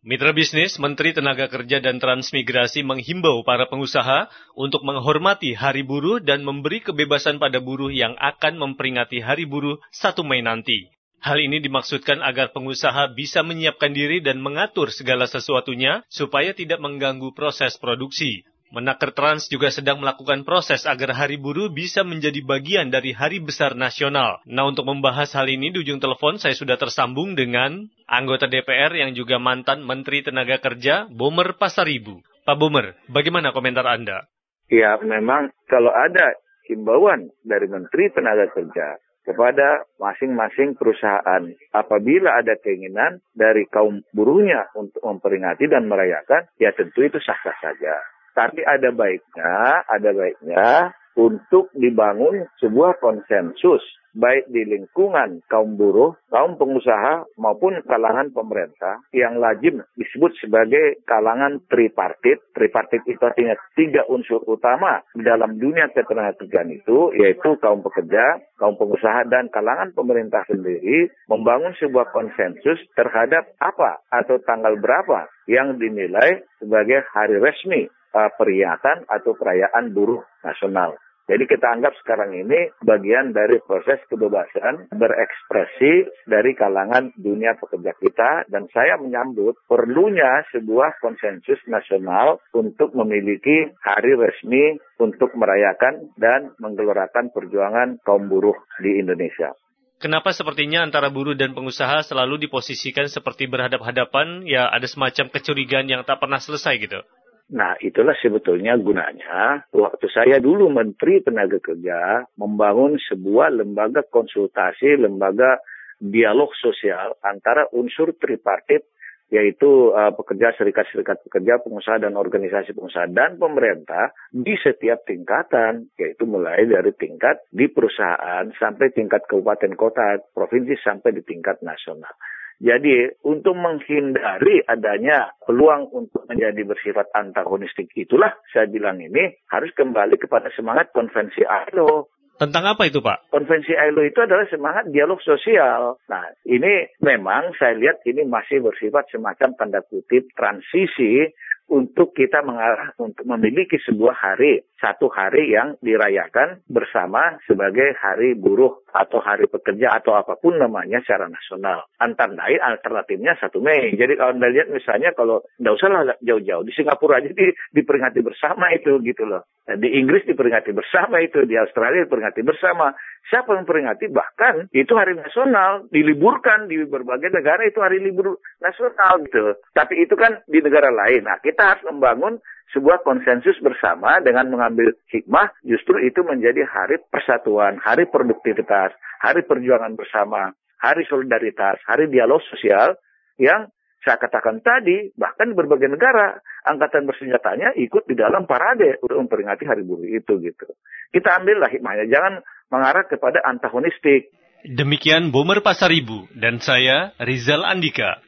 Mitra bisnis, Menteri Tenaga Kerja dan Transmigrasi menghimbau para pengusaha untuk menghormati Hari Buruh dan memberi kebebasan pada buruh yang akan memperingati Hari Buruh 1 Mei nanti. Hal ini dimaksudkan agar pengusaha bisa menyiapkan diri dan mengatur segala sesuatunya supaya tidak mengganggu proses produksi. Menaker Trans juga sedang melakukan proses agar Hari Buruh bisa menjadi bagian dari Hari Besar Nasional. Nah, untuk membahas hal ini di ujung telepon saya sudah tersambung dengan anggota DPR yang juga mantan Menteri Tenaga Kerja, Bomer Pasaribu. Pak Bomer, bagaimana komentar Anda? Ya, memang kalau ada himbauan dari Menteri Tenaga Kerja kepada masing-masing perusahaan. Apabila ada keinginan dari kaum buruhnya untuk memperingati dan merayakan, ya tentu itu sah-sah saja. Tapi ada baiknya, ada baiknya untuk dibangun sebuah konsensus baik di lingkungan kaum buruh, kaum pengusaha maupun kalangan pemerintah yang lazim disebut sebagai kalangan tripartit. Tripartit itu artinya tiga unsur utama dalam dunia ketenagakerjaan itu yaitu kaum pekerja, kaum pengusaha dan kalangan pemerintah sendiri membangun sebuah konsensus terhadap apa atau tanggal berapa yang dinilai sebagai hari resmi uh, atau perayaan buruh nasional. Jadi kita anggap sekarang ini bagian dari proses kebebasan berekspresi dari kalangan dunia pekerja kita dan saya menyambut perlunya sebuah konsensus nasional untuk memiliki hari resmi untuk merayakan dan menggelorakan perjuangan kaum buruh di Indonesia. Kenapa sepertinya antara buruh dan pengusaha selalu diposisikan seperti berhadap-hadapan, ya ada semacam kecurigaan yang tak pernah selesai gitu? Nah, itulah sebetulnya gunanya waktu saya dulu Menteri Tenaga Kerja membangun sebuah lembaga konsultasi, lembaga dialog sosial antara unsur tripartit yaitu uh, pekerja, serikat-serikat pekerja, pengusaha dan organisasi pengusaha dan pemerintah di setiap tingkatan, yaitu mulai dari tingkat di perusahaan sampai tingkat kabupaten kota, provinsi sampai di tingkat nasional. Jadi untuk menghindari adanya peluang untuk menjadi bersifat antagonistik itulah saya bilang ini harus kembali kepada semangat konvensi ILO. Tentang apa itu Pak? Konvensi ILO itu adalah semangat dialog sosial. Nah ini memang saya lihat ini masih bersifat semacam tanda kutip transisi untuk kita mengarah untuk memiliki sebuah hari, satu hari yang dirayakan bersama sebagai hari buruh atau hari pekerja atau apa pun namanya secara nasional. Antara lain alternatifnya satu Mei. Jadi kalau Anda lihat misalnya kalau tidak usah jauh-jauh di Singapura aja di, diperingati bersama itu gitu loh. Di Inggris diperingati bersama itu, di Australia diperingati bersama. Siapa yang memperingati? Bahkan itu hari nasional, diliburkan di berbagai negara itu hari libur nasional gitu. Tapi itu kan di negara lain. Nah, kita harus membangun sebuah konsensus bersama dengan mengambil hikmah justru itu menjadi hari persatuan, hari produktivitas, hari perjuangan bersama, hari solidaritas, hari dialog sosial yang saya katakan tadi, bahkan di berbagai negara, angkatan bersenjatanya ikut di dalam parade untuk memperingati hari buruh itu gitu. Kita ambillah hikmahnya, jangan mengarah kepada antagonistik. Demikian Bomer Pasaribu dan saya Rizal Andika.